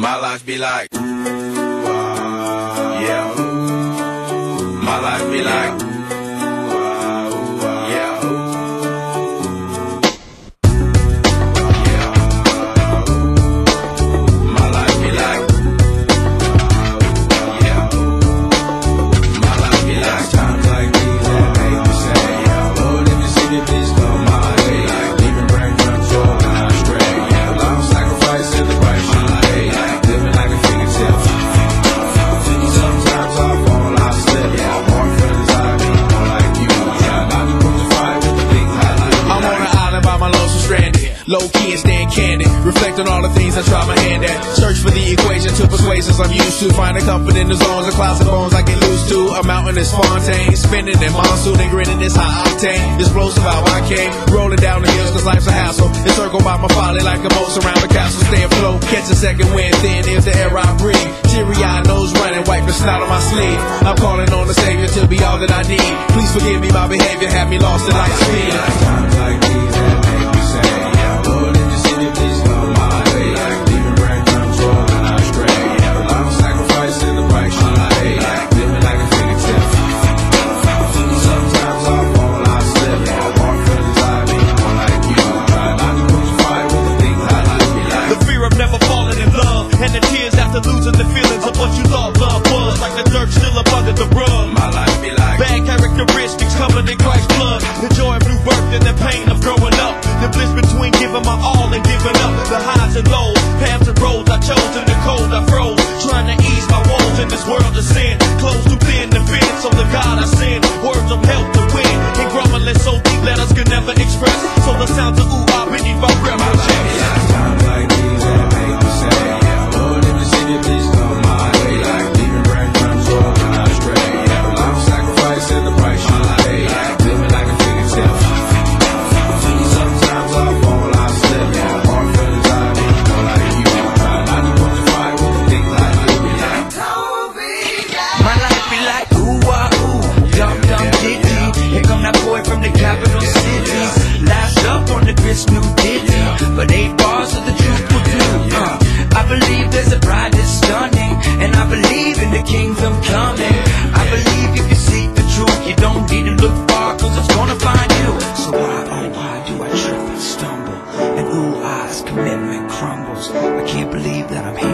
My life be like, yeah. My life be like. Can't stand candid. Reflect on all the things I try my hand at. Search for the equation to persuasions I'm used to. Finding comfort in the zones of closet bones I get loose to. A mountain is Fontaine. Spinning in monsoon and grinning is high octane. Explosive how I came. Rolling down the hills cause life's a hassle. Encircled by my folly like a moat around the castle. Stay afloat. Catch a second wind. Thin is the air I breathe. Teary eye nose running. Wipe the snot on my sleeve. I'm calling on the savior to be all that I need. Please forgive me my behavior. Have me lost in life's speed. Times like these. this new ditty yeah. But eight bars of the truth will do uh, I believe there's a bride that's stunning And I believe in the kingdom coming. I believe if you seek the truth You don't need to look far cause it's gonna find you. So why, oh why do I trip and stumble And ooh, eyes, commitment crumbles? I can't believe that I'm here.